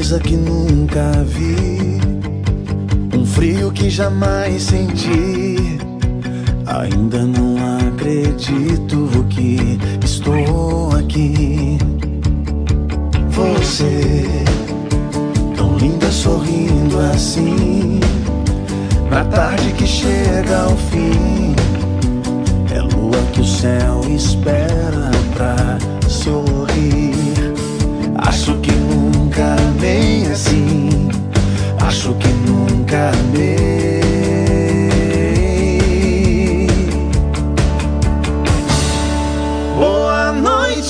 coisa que nunca vi, um frio que jamais senti. Ainda não acredito que estou aqui. Você, tão linda sorrindo assim, na tarde que chega ao fim. É lua que o céu espera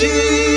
noite,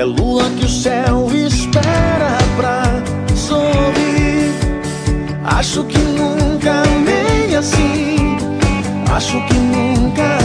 é lua que o céu espera pra sorrir. Acho que nunca amei assim, acho que nunca